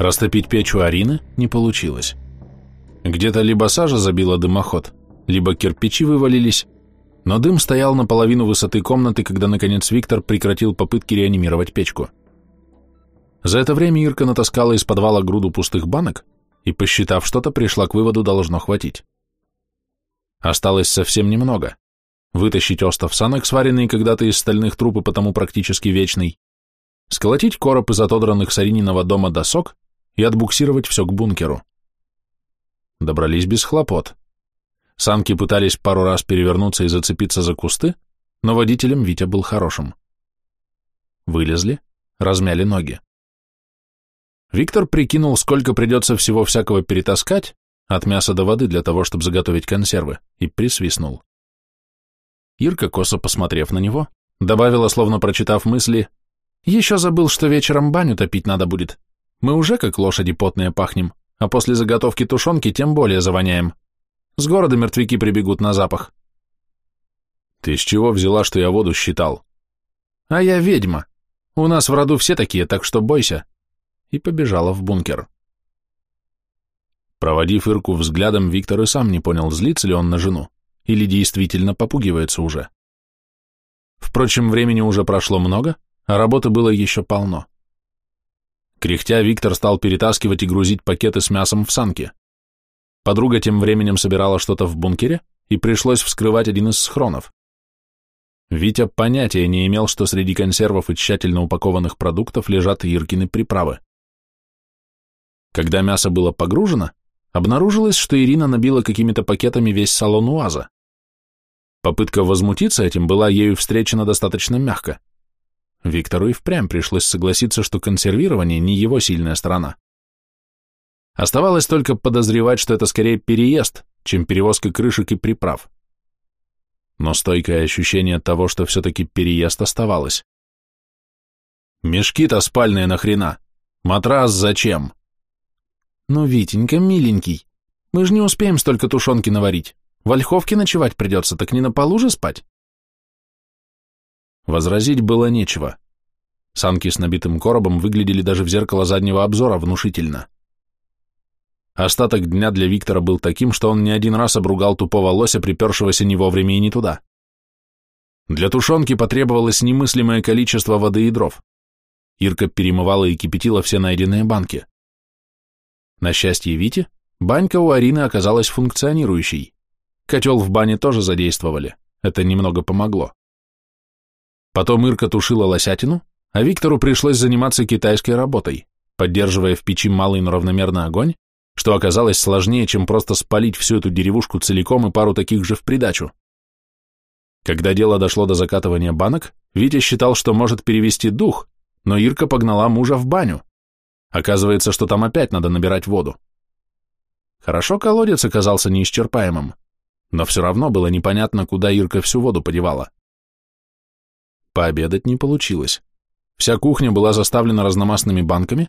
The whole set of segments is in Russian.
Растопить печь у Арины не получилось. Где-то либо сажа забила дымоход, либо кирпичи вывалились, но дым стоял на половину высоты комнаты, когда, наконец, Виктор прекратил попытки реанимировать печку. За это время Ирка натаскала из подвала груду пустых банок и, посчитав что-то, пришла к выводу, должно хватить. Осталось совсем немного. Вытащить остов санок, сваренный когда-то из стальных труб и потому практически вечный, сколотить короб из отодранных с Арининого дома досок и отбуксировать все к бункеру. Добрались без хлопот. Санки пытались пару раз перевернуться и зацепиться за кусты, но водителем Витя был хорошим. Вылезли, размяли ноги. Виктор прикинул, сколько придется всего всякого перетаскать, от мяса до воды для того, чтобы заготовить консервы, и присвистнул. Ирка, косо посмотрев на него, добавила, словно прочитав мысли, «Еще забыл, что вечером баню топить надо будет. Мы уже как лошади потные пахнем, а после заготовки тушенки тем более завоняем. С города мертвяки прибегут на запах. Ты с чего взяла, что я воду считал? А я ведьма. У нас в роду все такие, так что бойся. И побежала в бункер. Проводив Ирку взглядом, Виктор и сам не понял, злится ли он на жену, или действительно попугивается уже. Впрочем, времени уже прошло много, а работы было еще полно. Кряхтя, Виктор стал перетаскивать и грузить пакеты с мясом в санки. Подруга тем временем собирала что-то в бункере, и пришлось вскрывать один из схронов. Витя понятия не имел, что среди консервов и тщательно упакованных продуктов лежат Иркины приправы. Когда мясо было погружено, обнаружилось, что Ирина набила какими-то пакетами весь салон УАЗа. Попытка возмутиться этим была ею встречена достаточно мягко. Виктору и впрямь пришлось согласиться, что консервирование не его сильная сторона. Оставалось только подозревать, что это скорее переезд, чем перевозка крышек и приправ. Но стойкое ощущение того, что все-таки переезд оставалось. «Мешки-то спальные нахрена? Матрас зачем?» «Ну, Витенька, миленький, мы же не успеем столько тушенки наварить. В Ольховке ночевать придется, так не на полу же спать?» Возразить было нечего. Санки с набитым коробом выглядели даже в зеркало заднего обзора внушительно. Остаток дня для Виктора был таким, что он не один раз обругал тупого лося, припершегося не вовремя и не туда. Для тушенки потребовалось немыслимое количество воды и дров. Ирка перемывала и кипятила все найденные банки. На счастье Вити, банька у Арины оказалась функционирующей. Котел в бане тоже задействовали, это немного помогло. Потом Ирка тушила лосятину, а Виктору пришлось заниматься китайской работой, поддерживая в печи малый, но равномерный огонь, что оказалось сложнее, чем просто спалить всю эту деревушку целиком и пару таких же в придачу. Когда дело дошло до закатывания банок, Витя считал, что может перевести дух, но Ирка погнала мужа в баню. Оказывается, что там опять надо набирать воду. Хорошо колодец оказался неисчерпаемым, но все равно было непонятно, куда Ирка всю воду подевала. Пообедать не получилось. Вся кухня была заставлена разномастными банками,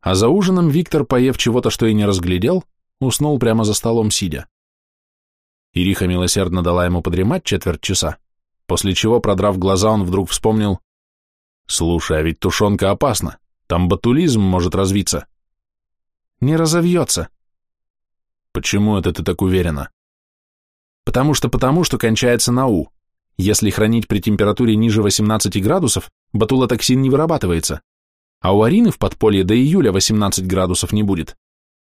а за ужином Виктор, поев чего-то, что и не разглядел, уснул прямо за столом сидя. Ириха милосердно дала ему подремать четверть часа, после чего, продрав глаза, он вдруг вспомнил, «Слушай, а ведь тушенка опасна, там батулизм может развиться». «Не разовьется». «Почему это ты так уверена?» «Потому что потому, что кончается на «у». Если хранить при температуре ниже 18 градусов, батулотоксин не вырабатывается а у Арины в подполье до июля 18 градусов не будет.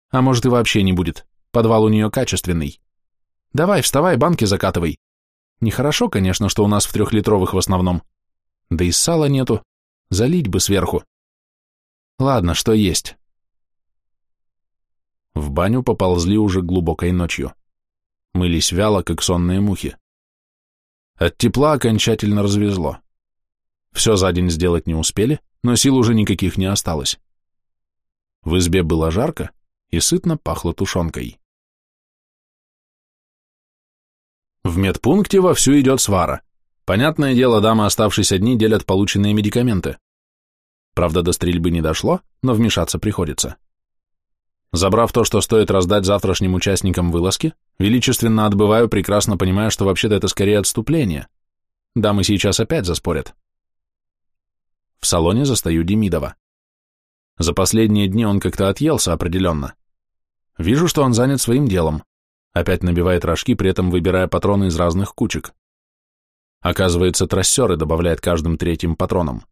А может и вообще не будет, подвал у нее качественный. Давай, вставай, банки закатывай. Нехорошо, конечно, что у нас в трехлитровых в основном. Да и сала нету, залить бы сверху. Ладно, что есть. В баню поползли уже глубокой ночью. Мылись вяло, как сонные мухи. От тепла окончательно развезло. Все за день сделать не успели, но сил уже никаких не осталось. В избе было жарко и сытно пахло тушенкой. В медпункте вовсю идет свара. Понятное дело, дамы, оставшись одни, делят полученные медикаменты. Правда, до стрельбы не дошло, но вмешаться приходится. Забрав то, что стоит раздать завтрашним участникам вылазки, величественно отбываю, прекрасно понимая, что вообще-то это скорее отступление. Дамы сейчас опять заспорят. В салоне застаю Демидова. За последние дни он как-то отъелся определенно. Вижу, что он занят своим делом. Опять набивает рожки, при этом выбирая патроны из разных кучек. Оказывается, трассеры добавляет каждым третьим патроном.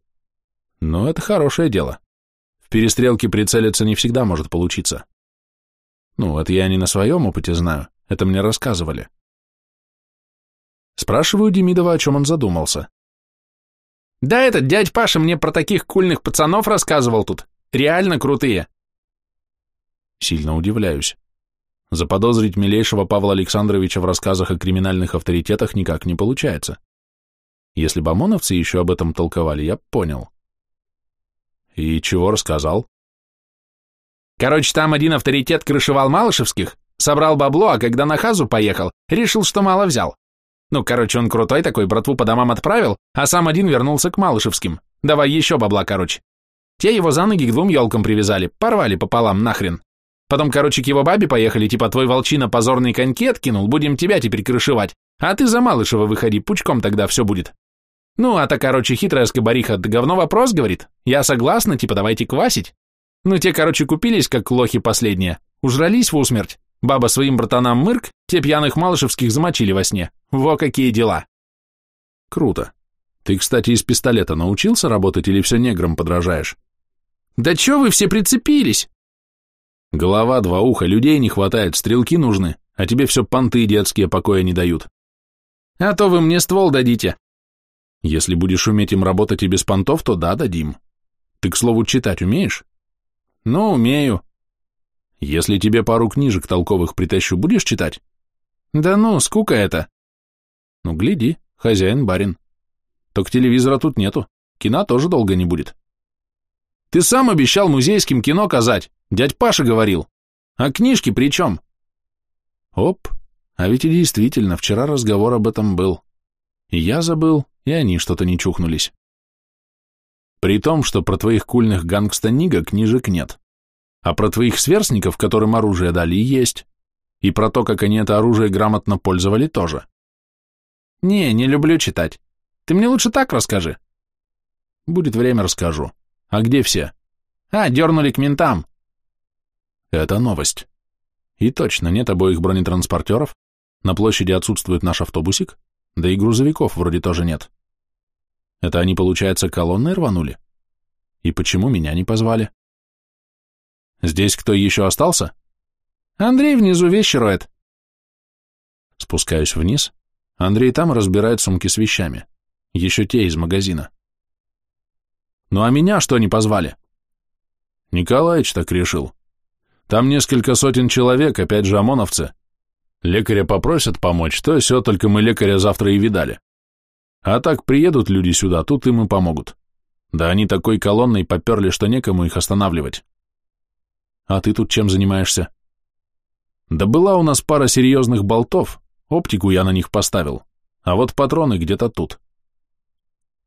Но это хорошее дело. В перестрелке прицелиться не всегда может получиться. Ну, это я не на своем опыте знаю, это мне рассказывали. Спрашиваю Демидова, о чем он задумался. Да этот дядь Паша мне про таких кульных пацанов рассказывал тут. Реально крутые. Сильно удивляюсь. Заподозрить милейшего Павла Александровича в рассказах о криминальных авторитетах никак не получается. Если бы ОМОНовцы еще об этом толковали, я понял. И чего рассказал? Короче, там один авторитет крышевал Малышевских, собрал бабло, а когда на хазу поехал, решил, что мало взял. Ну, короче, он крутой такой, братву по домам отправил, а сам один вернулся к Малышевским. Давай еще бабла, короче. Те его за ноги к двум елкам привязали, порвали пополам нахрен. Потом, короче, к его бабе поехали, типа твой волчина позорный коньки откинул, будем тебя теперь крышевать. А ты за Малышева выходи, пучком тогда все будет. Ну, а та, короче, хитрая скобариха, да говно вопрос, говорит. Я согласна, типа давайте квасить. Ну, те, короче, купились, как лохи последние. Ужрались в усмерть. Баба своим братанам мырк, те пьяных малышевских замочили во сне. Во какие дела. Круто. Ты, кстати, из пистолета научился работать или все неграм подражаешь? Да чё вы все прицепились? Голова, два уха, людей не хватает, стрелки нужны, а тебе все понты детские покоя не дают. А то вы мне ствол дадите. Если будешь уметь им работать и без понтов, то да, дадим. Ты, к слову, читать умеешь? Ну, умею. Если тебе пару книжек толковых притащу, будешь читать? Да ну, скука это. Ну, гляди, хозяин-барин. Только телевизора тут нету, кино тоже долго не будет. Ты сам обещал музейским кино казать, дядь Паша говорил. А книжки при чем? Оп, а ведь и действительно, вчера разговор об этом был. И я забыл, и они что-то не чухнулись. При том, что про твоих кульных гангста-нига книжек нет. А про твоих сверстников, которым оружие дали, есть. И про то, как они это оружие грамотно пользовали, тоже. Не, не люблю читать. Ты мне лучше так расскажи. Будет время, расскажу. А где все? А, дернули к ментам. Это новость. И точно, нет обоих бронетранспортеров, на площади отсутствует наш автобусик, да и грузовиков вроде тоже нет. Это они, получается, колонной рванули? И почему меня не позвали? Здесь кто еще остался? Андрей внизу вещи роет. Спускаюсь вниз. Андрей там разбирает сумки с вещами. Еще те из магазина. Ну а меня что не позвали? Николаич так решил. Там несколько сотен человек, опять же ОМОНовцы. Лекаря попросят помочь, то все, только мы лекаря завтра и видали. А так приедут люди сюда, тут им и помогут. Да они такой колонной поперли, что некому их останавливать. А ты тут чем занимаешься? Да была у нас пара серьезных болтов, оптику я на них поставил, а вот патроны где-то тут.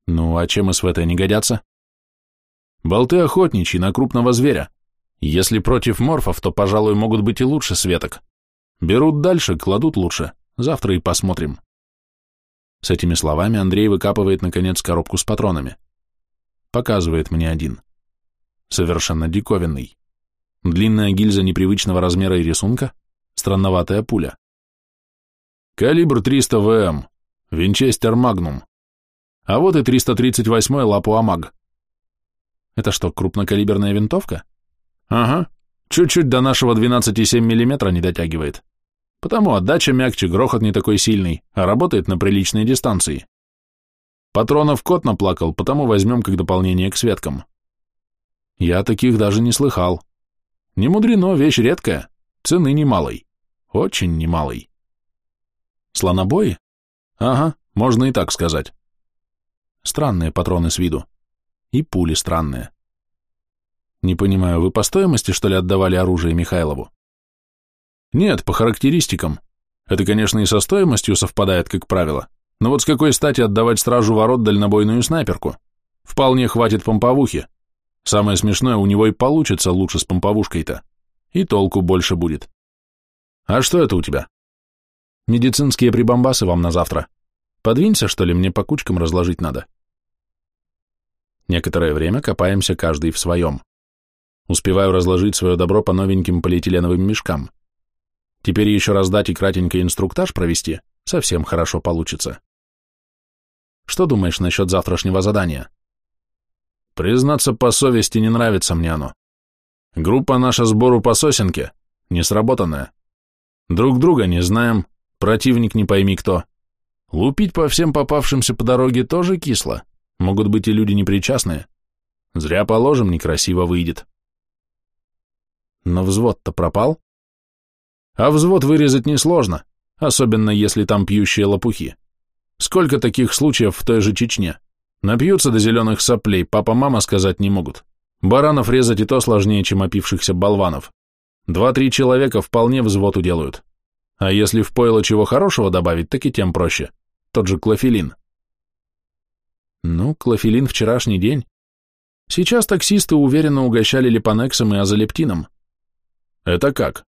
Ну, а чем СВТ не годятся? Болты охотничьи на крупного зверя. Если против морфов, то, пожалуй, могут быть и лучше светок. Берут дальше, кладут лучше. Завтра и посмотрим. С этими словами Андрей выкапывает, наконец, коробку с патронами. Показывает мне один. Совершенно диковинный. Длинная гильза непривычного размера и рисунка, странноватая пуля. Калибр 300 ВМ, Винчестер Магнум. А вот и 338 Лапуамаг. Это что, крупнокалиберная винтовка? Ага, чуть-чуть до нашего 12,7 мм не дотягивает. Потому отдача мягче, грохот не такой сильный, а работает на приличной дистанции. Патронов кот наплакал, потому возьмем как дополнение к светкам. Я таких даже не слыхал. Не мудрено, вещь редкая, цены немалой, очень немалой. Слонобои? Ага, можно и так сказать. Странные патроны с виду. И пули странные. Не понимаю, вы по стоимости, что ли, отдавали оружие Михайлову? Нет, по характеристикам. Это, конечно, и со стоимостью совпадает, как правило. Но вот с какой стати отдавать стражу ворот дальнобойную снайперку? Вполне хватит помповухи. Самое смешное, у него и получится лучше с помповушкой-то. И толку больше будет. А что это у тебя? Медицинские прибамбасы вам на завтра. Подвинься, что ли, мне по кучкам разложить надо. Некоторое время копаемся каждый в своем. Успеваю разложить свое добро по новеньким полиэтиленовым мешкам. Теперь еще раз дать и кратенько инструктаж провести совсем хорошо получится. Что думаешь насчет завтрашнего задания? Признаться по совести, не нравится мне оно. Группа наша сбору по сосенке, несработанная. Друг друга не знаем, противник не пойми кто. Лупить по всем попавшимся по дороге тоже кисло. Могут быть и люди непричастные. Зря положим, некрасиво выйдет. Но взвод-то пропал. А взвод вырезать несложно, особенно если там пьющие лопухи. Сколько таких случаев в той же Чечне? Напьются до зеленых соплей, папа-мама сказать не могут. Баранов резать и то сложнее, чем опившихся болванов. Два-три человека вполне взвод уделают. А если в пойло чего хорошего добавить, так и тем проще. Тот же клофелин. Ну, клофелин вчерашний день. Сейчас таксисты уверенно угощали липонексом и азолептином. Это как?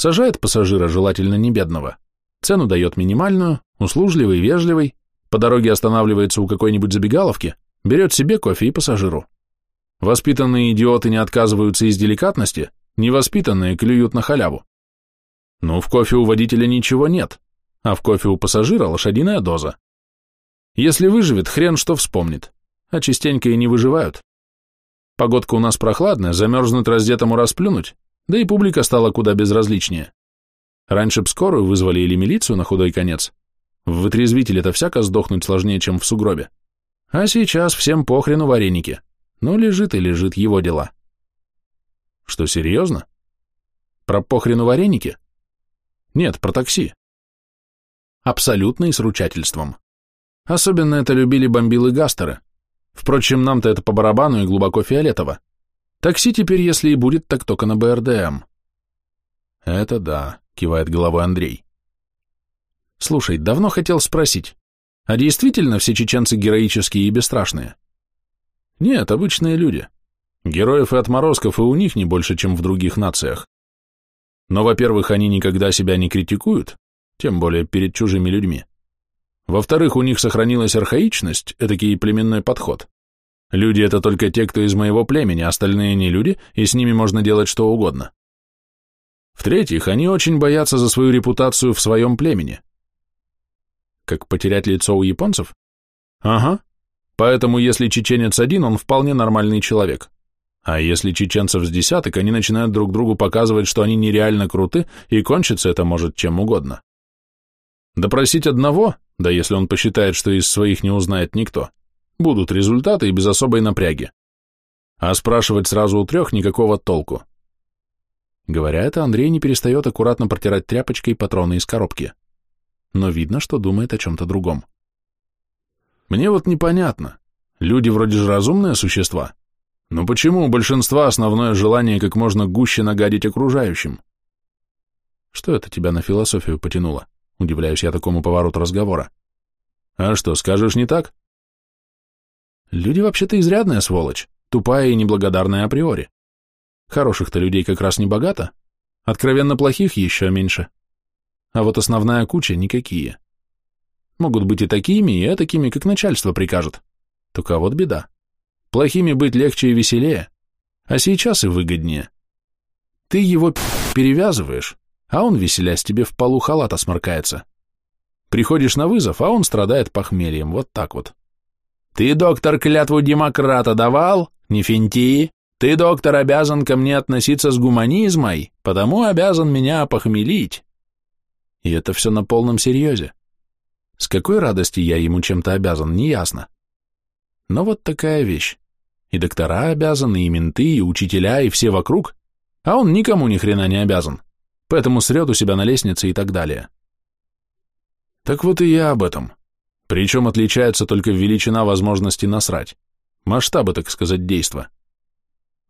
Сажает пассажира, желательно не бедного. Цену дает минимальную, услужливый, вежливый, по дороге останавливается у какой-нибудь забегаловки, берет себе кофе и пассажиру. Воспитанные идиоты не отказываются из деликатности, невоспитанные клюют на халяву. Ну, в кофе у водителя ничего нет, а в кофе у пассажира лошадиная доза. Если выживет, хрен что вспомнит, а частенько и не выживают. Погодка у нас прохладная, замерзнуть раздетому расплюнуть, да и публика стала куда безразличнее. Раньше б скорую вызвали или милицию на худой конец. В вытрезвителе-то всяко сдохнуть сложнее, чем в сугробе. А сейчас всем похрену вареники. Ну, лежит и лежит его дела. Что, серьезно? Про похрену вареники? Нет, про такси. Абсолютно и с ручательством. Особенно это любили бомбилы-гастеры. Впрочем, нам-то это по барабану и глубоко фиолетово. Такси теперь, если и будет, так только на БРДМ. Это да, кивает головой Андрей. Слушай, давно хотел спросить, а действительно все чеченцы героические и бесстрашные? Нет, обычные люди. Героев и отморозков и у них не больше, чем в других нациях. Но, во-первых, они никогда себя не критикуют, тем более перед чужими людьми. Во-вторых, у них сохранилась архаичность, этакий племенной подход. Люди — это только те, кто из моего племени, остальные не люди, и с ними можно делать что угодно. В-третьих, они очень боятся за свою репутацию в своем племени. Как потерять лицо у японцев? Ага. Поэтому если чеченец один, он вполне нормальный человек. А если чеченцев с десяток, они начинают друг другу показывать, что они нереально круты, и кончится это может чем угодно. Допросить одного, да если он посчитает, что из своих не узнает никто, Будут результаты и без особой напряги. А спрашивать сразу у трех никакого толку. Говоря это, Андрей не перестает аккуратно протирать тряпочкой патроны из коробки. Но видно, что думает о чем-то другом. Мне вот непонятно. Люди вроде же разумные существа. Но почему у большинства основное желание как можно гуще нагадить окружающим? Что это тебя на философию потянуло? Удивляюсь я такому повороту разговора. А что, скажешь не так? Люди вообще-то изрядная сволочь, тупая и неблагодарная априори. Хороших-то людей как раз не богато, откровенно плохих еще меньше. А вот основная куча никакие. Могут быть и такими, и такими, как начальство прикажет. Только вот беда. Плохими быть легче и веселее, а сейчас и выгоднее. Ты его перевязываешь, а он, веселясь, тебе в полу халата сморкается. Приходишь на вызов, а он страдает похмельем, вот так вот. Ты, доктор, клятву демократа давал? Не финти. Ты, доктор, обязан ко мне относиться с гуманизмой, потому обязан меня похмелить. И это все на полном серьезе. С какой радости я ему чем-то обязан, неясно. Но вот такая вещь. И доктора обязаны, и менты, и учителя, и все вокруг, а он никому ни хрена не обязан, поэтому срет у себя на лестнице и так далее. Так вот и я об этом. Причем отличается только величина возможности насрать. Масштабы, так сказать, действа.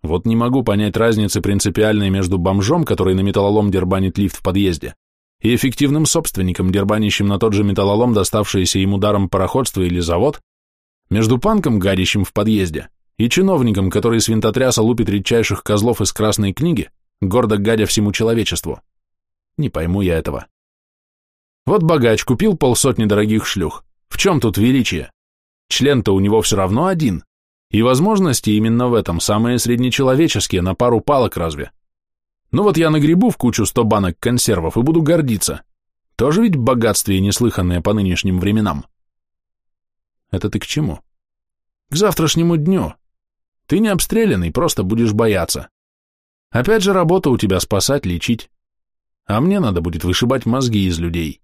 Вот не могу понять разницы принципиальной между бомжом, который на металлолом дербанит лифт в подъезде, и эффективным собственником, дербанящим на тот же металлолом доставшийся им ударом пароходство или завод, между панком, гадящим в подъезде, и чиновником, который с винтотряса лупит редчайших козлов из красной книги, гордо гадя всему человечеству. Не пойму я этого. Вот богач купил полсотни дорогих шлюх, в чем тут величие? Член-то у него все равно один. И возможности именно в этом самые среднечеловеческие, на пару палок разве. Ну вот я нагребу в кучу сто банок консервов и буду гордиться. Тоже ведь богатствие неслыханное по нынешним временам. Это ты к чему? К завтрашнему дню. Ты не обстрелянный, просто будешь бояться. Опять же работа у тебя спасать, лечить. А мне надо будет вышибать мозги из людей,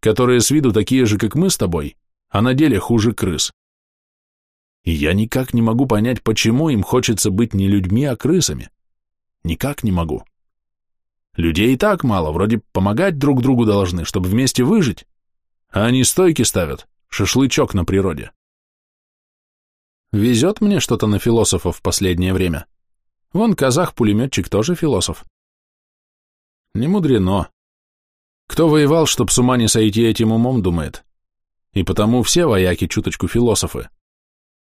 которые с виду такие же, как мы с тобой, а на деле хуже крыс. И я никак не могу понять, почему им хочется быть не людьми, а крысами. Никак не могу. Людей и так мало, вроде помогать друг другу должны, чтобы вместе выжить. А они стойки ставят, шашлычок на природе. Везет мне что-то на философов в последнее время. Вон казах-пулеметчик тоже философ. Не мудрено. Кто воевал, чтоб с ума не сойти этим умом, думает. И потому все вояки чуточку философы.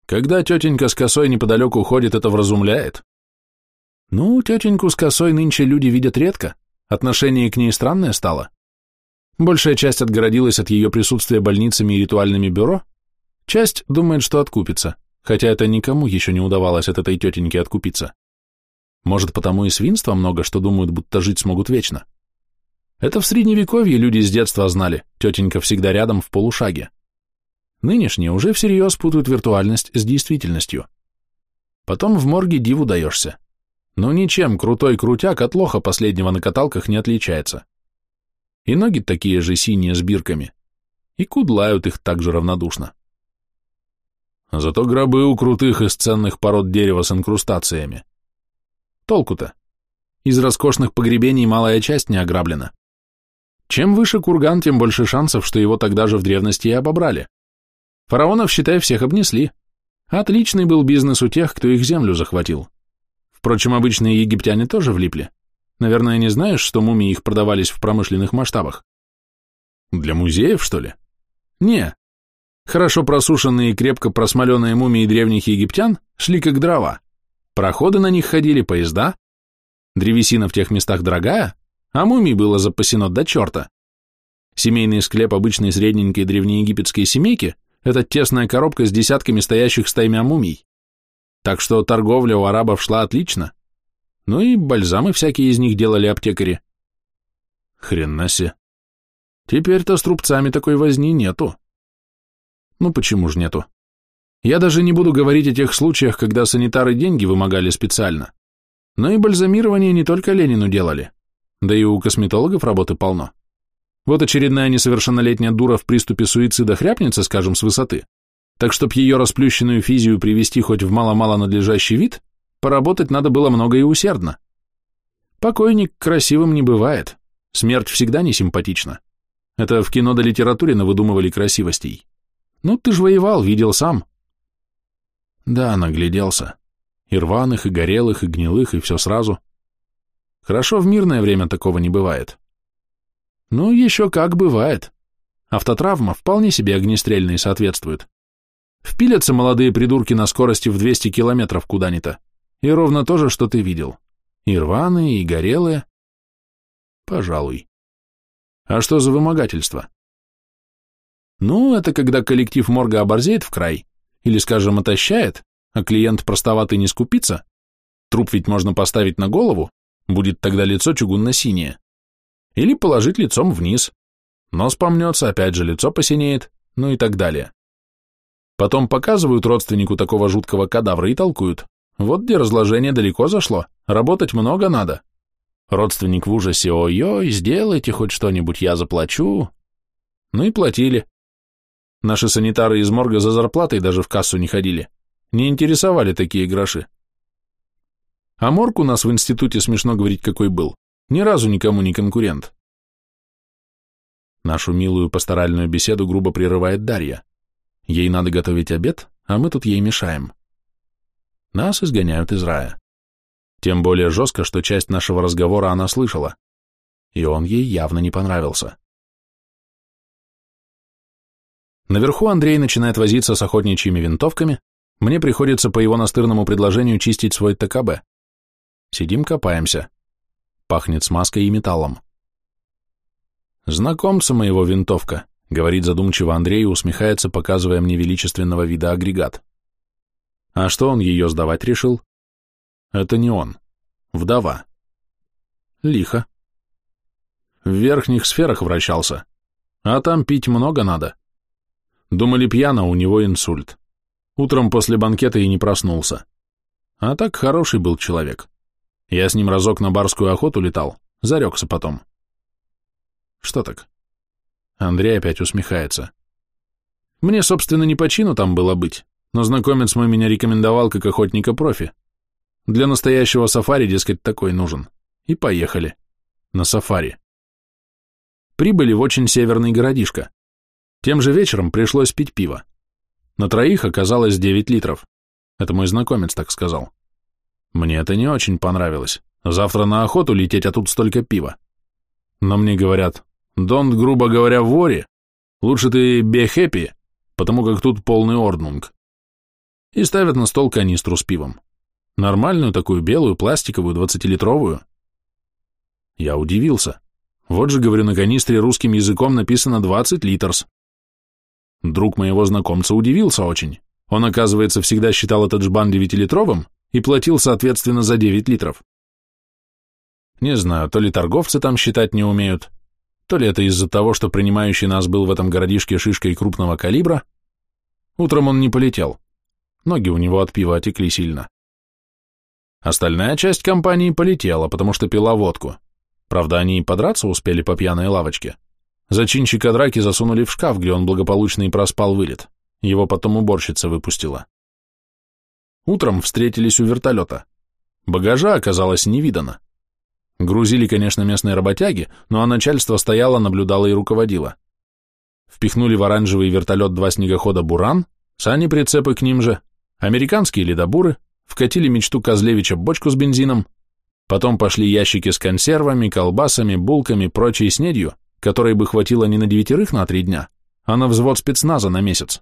Когда тетенька с косой неподалеку ходит, это вразумляет. Ну, тетеньку с косой нынче люди видят редко, отношение к ней странное стало. Большая часть отгородилась от ее присутствия больницами и ритуальными бюро, часть думает, что откупится, хотя это никому еще не удавалось от этой тетеньки откупиться. Может, потому и свинства много, что думают, будто жить смогут вечно. Это в средневековье люди с детства знали, тетенька всегда рядом в полушаге. Нынешние уже всерьез путают виртуальность с действительностью. Потом в морге диву даешься. Но ничем крутой крутяк от лоха последнего на каталках не отличается. И ноги такие же синие с бирками, и кудлают их так же равнодушно. Зато гробы у крутых из ценных пород дерева с инкрустациями. Толку-то? Из роскошных погребений малая часть не ограблена. Чем выше курган, тем больше шансов, что его тогда же в древности и обобрали. Фараонов, считай, всех обнесли. Отличный был бизнес у тех, кто их землю захватил. Впрочем, обычные египтяне тоже влипли. Наверное, не знаешь, что мумии их продавались в промышленных масштабах? Для музеев, что ли? Не. Хорошо просушенные и крепко просмоленные мумии древних египтян шли как дрова. Проходы на них ходили, поезда. Древесина в тех местах дорогая, а мумий было запасено до черта. Семейный склеп обычной средненькой древнеегипетской семейки это тесная коробка с десятками стоящих стаймя мумий. Так что торговля у арабов шла отлично. Ну и бальзамы всякие из них делали аптекари. Хрена себе. Теперь-то с трубцами такой возни нету. Ну почему же нету? Я даже не буду говорить о тех случаях, когда санитары деньги вымогали специально. Но и бальзамирование не только Ленину делали. Да и у косметологов работы полно. Вот очередная несовершеннолетняя дура в приступе суицида хряпнется, скажем, с высоты. Так чтоб ее расплющенную физию привести хоть в мало-мало надлежащий вид, поработать надо было много и усердно. Покойник красивым не бывает. Смерть всегда не симпатична. Это в кино да литературе навыдумывали красивостей. Ну, ты ж воевал, видел сам. Да, нагляделся. И рваных, и горелых, и гнилых, и все сразу. Хорошо, в мирное время такого не бывает. Ну, еще как бывает. Автотравма вполне себе огнестрельной соответствует. Впилятся молодые придурки на скорости в 200 километров куда-нибудь. И ровно то же, что ты видел. И рваные, и горелые. Пожалуй. А что за вымогательство? Ну, это когда коллектив морга оборзеет в край, или, скажем, отощает, а клиент простоватый не скупится. Труп ведь можно поставить на голову, будет тогда лицо чугунно-синее. Или положить лицом вниз. Нос помнется, опять же лицо посинеет, ну и так далее. Потом показывают родственнику такого жуткого кадавра и толкуют. Вот где разложение далеко зашло, работать много надо. Родственник в ужасе, ой-ой, сделайте хоть что-нибудь, я заплачу. Ну и платили. Наши санитары из морга за зарплатой даже в кассу не ходили. Не интересовали такие гроши. А морг у нас в институте, смешно говорить, какой был. Ни разу никому не конкурент. Нашу милую пасторальную беседу грубо прерывает Дарья. Ей надо готовить обед, а мы тут ей мешаем. Нас изгоняют из рая. Тем более жестко, что часть нашего разговора она слышала, и он ей явно не понравился. Наверху Андрей начинает возиться с охотничьими винтовками, мне приходится по его настырному предложению чистить свой ТКБ. Сидим, копаемся. Пахнет смазкой и металлом. «Знакомца моего винтовка», — говорит задумчиво Андрей и усмехается, показывая мне величественного вида агрегат. А что он ее сдавать решил? Это не он. Вдова. Лихо. В верхних сферах вращался. А там пить много надо. Думали пьяно, у него инсульт. Утром после банкета и не проснулся. А так хороший был человек. Я с ним разок на барскую охоту летал, зарекся потом. Что так? Андрей опять усмехается. Мне, собственно, не по чину там было быть, но знакомец мой меня рекомендовал как охотника-профи. Для настоящего сафари, дескать, такой нужен. И поехали. На сафари. Прибыли в очень северный городишко. Тем же вечером пришлось пить пиво. На троих оказалось 9 литров. Это мой знакомец так сказал. Мне это не очень понравилось. Завтра на охоту лететь, а тут столько пива. Но мне говорят, Донт, грубо говоря, вори. Лучше ты happy, потому как тут полный орднунг. И ставят на стол канистру с пивом. Нормальную такую белую, пластиковую, двадцатилитровую. Я удивился. Вот же, говорю, на канистре русским языком написано 20 литрс. Друг моего знакомца удивился очень. Он, оказывается, всегда считал этот жбан девятилитровым и платил, соответственно, за 9 литров. Не знаю, то ли торговцы там считать не умеют, то ли это из-за того, что принимающий нас был в этом городишке шишкой крупного калибра. Утром он не полетел. Ноги у него от пива отекли сильно. Остальная часть компании полетела, потому что пила водку. Правда, они и подраться успели по пьяной лавочке. Зачинщика драки засунули в шкаф, где он благополучно и проспал вылет. Его потом уборщица выпустила. Утром встретились у вертолета. Багажа оказалось не видано. Грузили, конечно, местные работяги, но а начальство стояло, наблюдало и руководило. Впихнули в оранжевый вертолет два снегохода «Буран», сани-прицепы к ним же, американские ледобуры, вкатили мечту Козлевича бочку с бензином, потом пошли ящики с консервами, колбасами, булками, прочей снедью, которой бы хватило не на девятерых на три дня, а на взвод спецназа на месяц.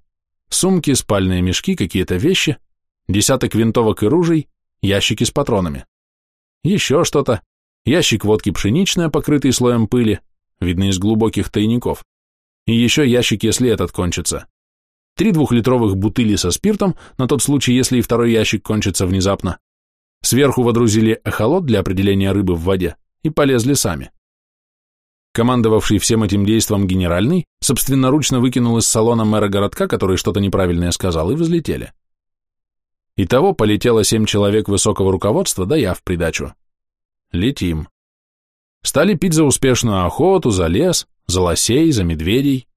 Сумки, спальные мешки, какие-то вещи, десяток винтовок и ружей, ящики с патронами. Еще что-то, ящик водки пшеничная, покрытый слоем пыли, видно из глубоких тайников, и еще ящик, если этот кончится. Три двухлитровых бутыли со спиртом, на тот случай, если и второй ящик кончится внезапно. Сверху водрузили эхолот для определения рыбы в воде и полезли сами. Командовавший всем этим действом генеральный собственноручно выкинул из салона мэра городка, который что-то неправильное сказал, и взлетели. Итого полетело семь человек высокого руководства, да я в придачу. Летим. Стали пить за успешную охоту, за лес, за лосей, за медведей.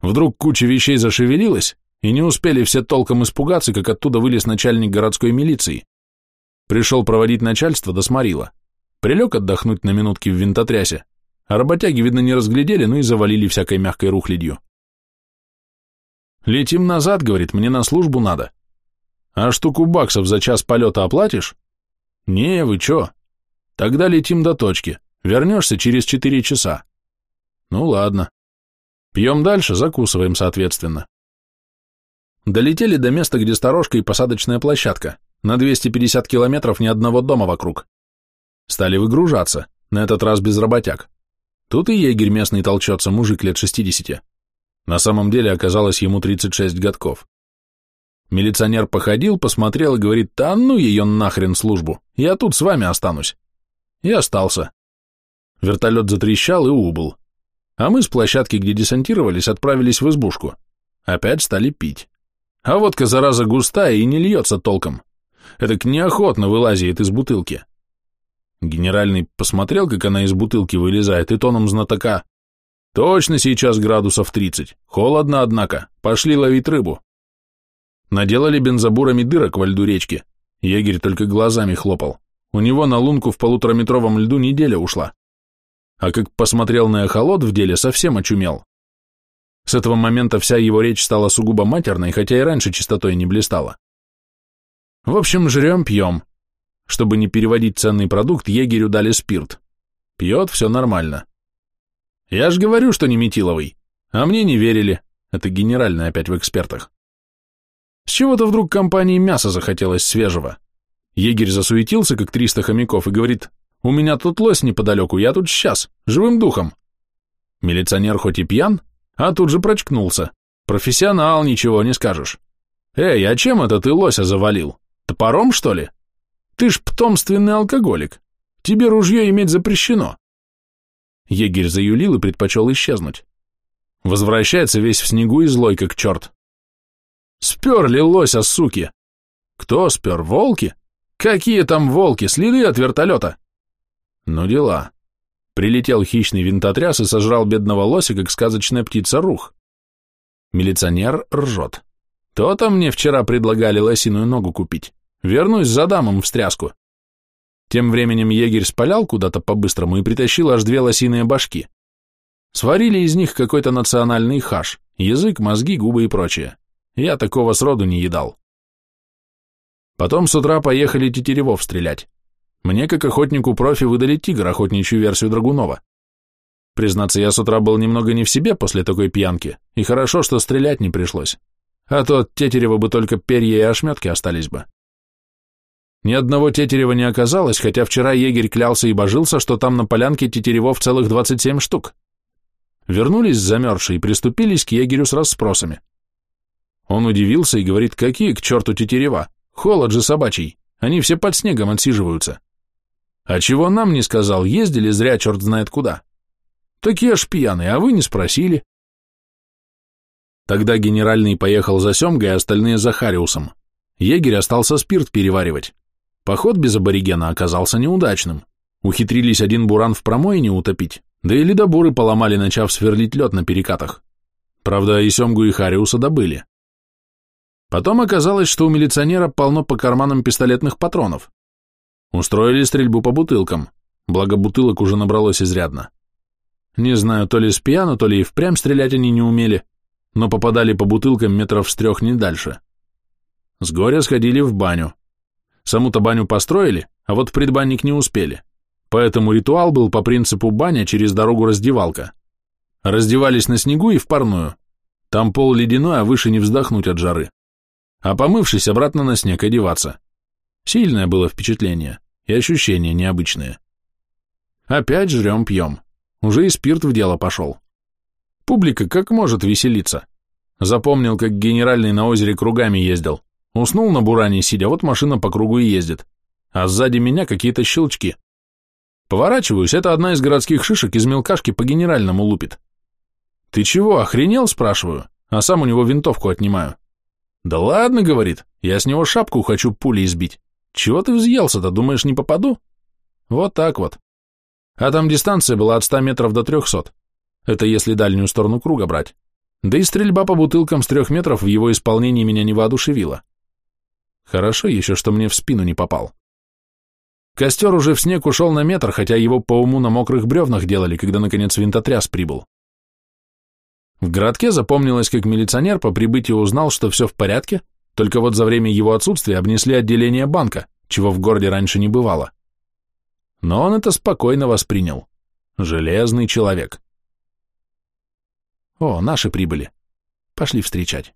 Вдруг куча вещей зашевелилась, и не успели все толком испугаться, как оттуда вылез начальник городской милиции. Пришел проводить начальство, досморило. Прилег отдохнуть на минутки в винтотрясе, а работяги, видно, не разглядели, ну и завалили всякой мягкой рухлядью. «Летим назад», — говорит, — «мне на службу надо». «А штуку баксов за час полета оплатишь?» «Не, вы чё? Тогда летим до точки, вернешься через четыре часа». «Ну ладно. Пьем дальше, закусываем, соответственно». Долетели до места, где сторожка и посадочная площадка, на 250 километров ни одного дома вокруг. Стали выгружаться, на этот раз без работяг. Тут и егерь местный толчется, мужик лет шестидесяти. На самом деле оказалось ему 36 годков. Милиционер походил, посмотрел и говорит, да ну ее нахрен службу, я тут с вами останусь. И остался. Вертолет затрещал и убыл. А мы с площадки, где десантировались, отправились в избушку. Опять стали пить. А водка, зараза, густая и не льется толком. Это неохотно вылазит из бутылки. Генеральный посмотрел, как она из бутылки вылезает, и тоном знатока. Точно сейчас градусов 30. Холодно, однако. Пошли ловить рыбу. Наделали бензобурами дырок во льду речки. Егерь только глазами хлопал. У него на лунку в полутораметровом льду неделя ушла. А как посмотрел на эхолот в деле, совсем очумел. С этого момента вся его речь стала сугубо матерной, хотя и раньше чистотой не блистала. В общем, жрем, пьем. Чтобы не переводить ценный продукт, егерю дали спирт. Пьет, все нормально. Я ж говорю, что не метиловый. А мне не верили. Это генеральный опять в экспертах. С чего-то вдруг компании мяса захотелось свежего. Егерь засуетился, как триста хомяков, и говорит, «У меня тут лось неподалеку, я тут сейчас, живым духом». Милиционер хоть и пьян, а тут же прочкнулся. Профессионал, ничего не скажешь. Эй, а чем это ты лося завалил? Топором, что ли? Ты ж потомственный алкоголик. Тебе ружье иметь запрещено. Егерь заюлил и предпочел исчезнуть. Возвращается весь в снегу и злой, как черт. Сперли лося, суки! Кто спер, волки? Какие там волки, следы от вертолета? Ну дела. Прилетел хищный винтотряс и сожрал бедного лося, как сказочная птица рух. Милиционер ржет. То-то мне вчера предлагали лосиную ногу купить. Вернусь за дамом в стряску. Тем временем егерь спалял куда-то по-быстрому и притащил аж две лосиные башки. Сварили из них какой-то национальный хаш, язык, мозги, губы и прочее. Я такого сроду не едал. Потом с утра поехали тетеревов стрелять. Мне, как охотнику-профи, выдали тигр, охотничью версию Драгунова. Признаться, я с утра был немного не в себе после такой пьянки, и хорошо, что стрелять не пришлось. А то от тетерева бы только перья и ошметки остались бы. Ни одного тетерева не оказалось, хотя вчера егерь клялся и божился, что там на полянке тетеревов целых 27 штук. Вернулись замерзшие и приступились к егерю с расспросами. Он удивился и говорит, какие к черту тетерева, холод же собачий, они все под снегом отсиживаются. А чего нам не сказал, ездили зря черт знает куда. Такие аж пьяные, а вы не спросили. Тогда генеральный поехал за Семгой, а остальные за Хариусом. Егерь остался спирт переваривать. Поход без аборигена оказался неудачным. Ухитрились один буран в промоине утопить, да и ледобуры поломали, начав сверлить лед на перекатах. Правда, и Семгу, и Хариуса добыли. Потом оказалось, что у милиционера полно по карманам пистолетных патронов. Устроили стрельбу по бутылкам, благо бутылок уже набралось изрядно. Не знаю, то ли с пьяну, то ли и впрямь стрелять они не умели, но попадали по бутылкам метров с трех не дальше. С горя сходили в баню. Саму-то баню построили, а вот предбанник не успели. Поэтому ритуал был по принципу баня через дорогу раздевалка. Раздевались на снегу и в парную. Там пол ледяной, а выше не вздохнуть от жары а помывшись, обратно на снег одеваться. Сильное было впечатление и ощущения необычные. Опять жрем-пьем. Уже и спирт в дело пошел. Публика как может веселиться. Запомнил, как генеральный на озере кругами ездил. Уснул на буране, сидя, вот машина по кругу и ездит. А сзади меня какие-то щелчки. Поворачиваюсь, это одна из городских шишек из мелкашки по генеральному лупит. «Ты чего, охренел?» – спрашиваю, а сам у него винтовку отнимаю. «Да ладно, — говорит, — я с него шапку хочу пулей сбить. Чего ты взъелся-то, думаешь, не попаду?» Вот так вот. А там дистанция была от ста метров до трехсот. Это если дальнюю сторону круга брать. Да и стрельба по бутылкам с трех метров в его исполнении меня не воодушевила. Хорошо еще, что мне в спину не попал. Костер уже в снег ушел на метр, хотя его по уму на мокрых бревнах делали, когда наконец винтотряс прибыл. В городке запомнилось, как милиционер по прибытию узнал, что все в порядке, только вот за время его отсутствия обнесли отделение банка, чего в городе раньше не бывало. Но он это спокойно воспринял. Железный человек. О, наши прибыли. Пошли встречать.